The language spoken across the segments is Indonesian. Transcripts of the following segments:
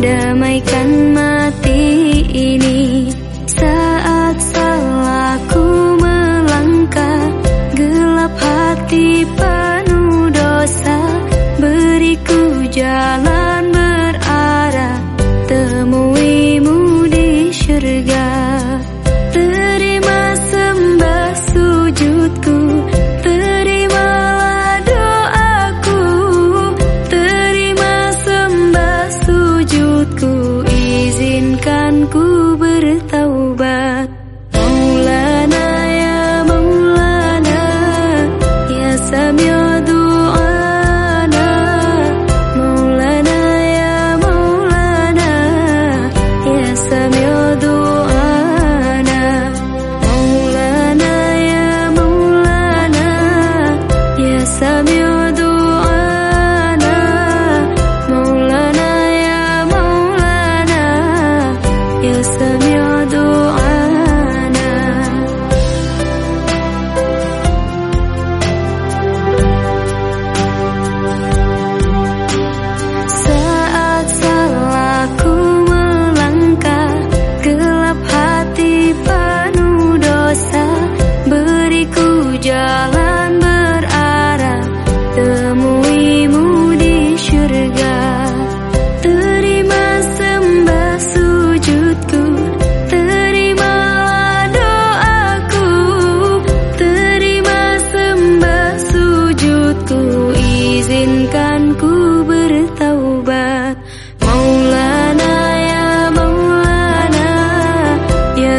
damaikan mati ini. Saat salahku melangkah gelap hati penuh dosa. Beriku jalan 夜色浓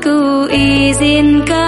Ku izinkan